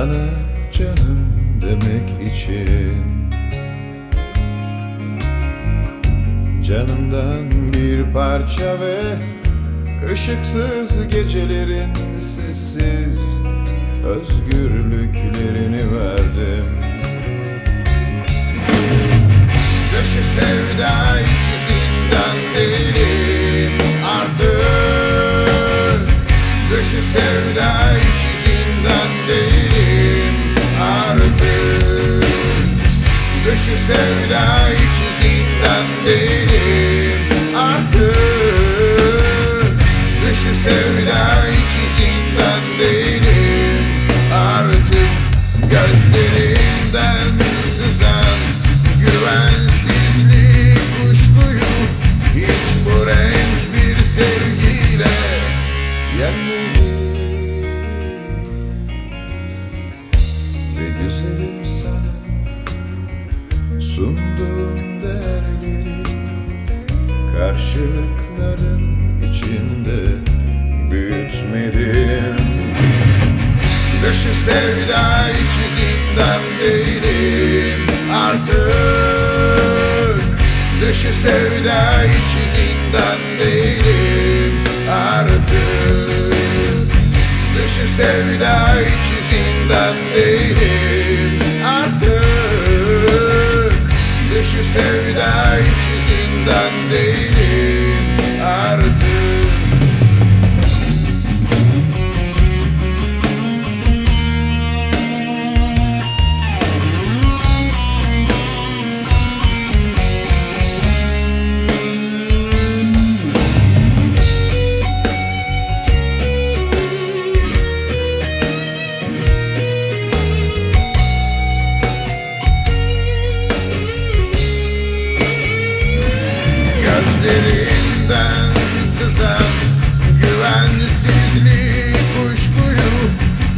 sana canım demek için. Canımdan bir parça ve ışıksız gecelerin sessiz özgürlüklerini verdim. Dışı sevda içi Dışı sevda içi zindan değilim artık. Dışı sevda Karşılıkların içinde büyütmedim. Dışı sevda içi zindan değilim artık. Dışı sevda içi zindan değilim artık. Dışı sevda içi zindan değilim Dışı sevda içi zindan değilim sızan güvensizlik kuşkuyu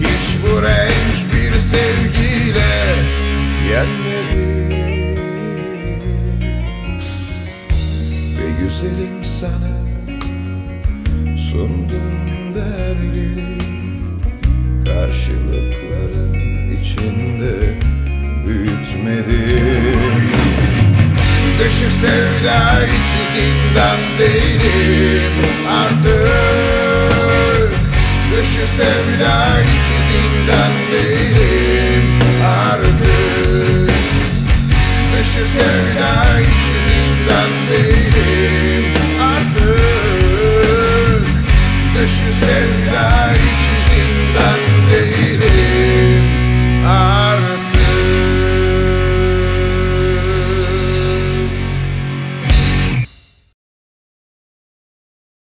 Hiç bu renk bir sevgiyle yenmedi Ve güzelim sana sunduğum değerleri Karşılıkların içinde büyütmedim Dışı sevda içi zindan değilim artık. Dışı sevda içi zindan değilim